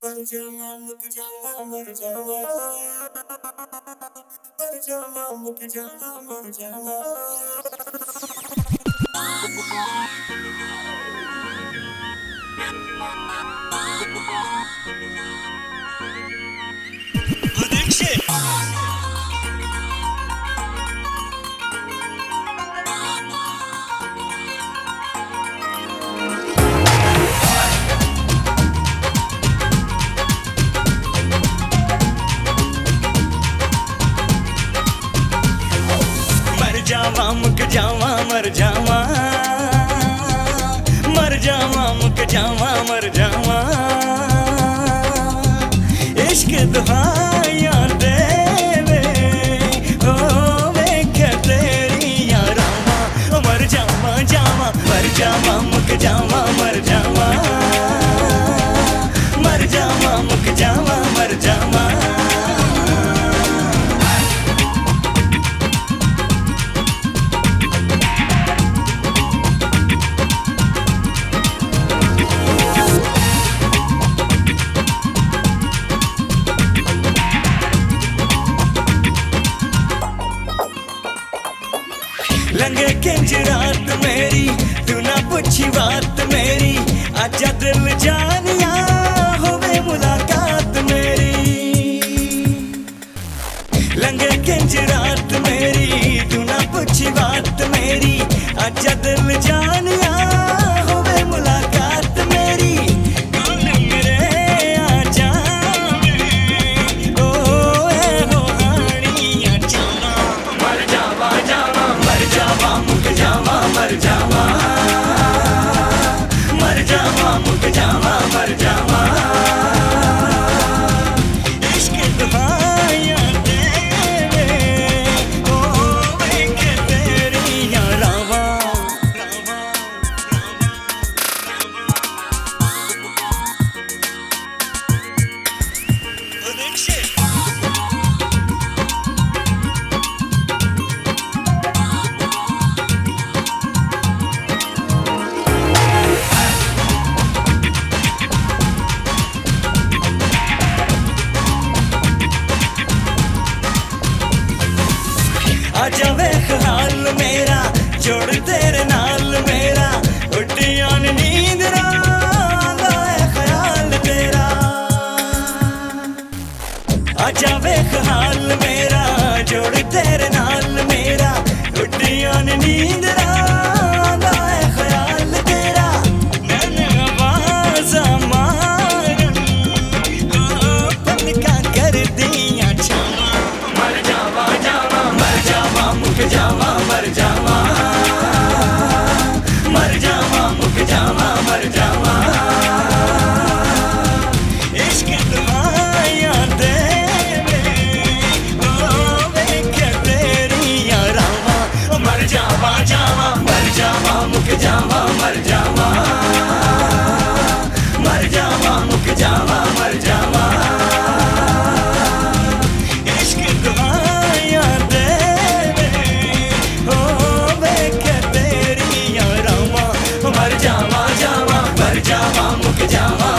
But your look at your mom, look at your mom. But your look at your. मर जावा मर जावा, मुक जावा, मर जावा। इश्क दुहाया देवे ओ वेख तेरी यारावा मर जावा जावा, मर जावा, मुक जावा। लंगे किंज रात मेरी, तू ना पूछी बात मेरी। आजा दिल जानिया होवे मुलाकात मेरी। लंगे किंज रात मेरी, तू ना पूछी बात मेरी। आजा दिल जानिया ਆ ਜਾਵੇ ਮੇਰਾ, ਜੋੜ ਤੇਰੇ ਨਾਲ ਮੇਰਾ। ਉੱਡੀਆਂ ਨੀਂਦ ਰਾਂਦਾ ਤੇਰਾ। ਆ ਜਾਵੇ ਮੇਰਾ, ਜੋੜ ਤੇਰੇ ਨਾਲ ਮੇਰਾ। ਉੱਡੀਆਂ ਨੀਂਦ ਰਾਂਦਾ come on. जावा मुक जावा।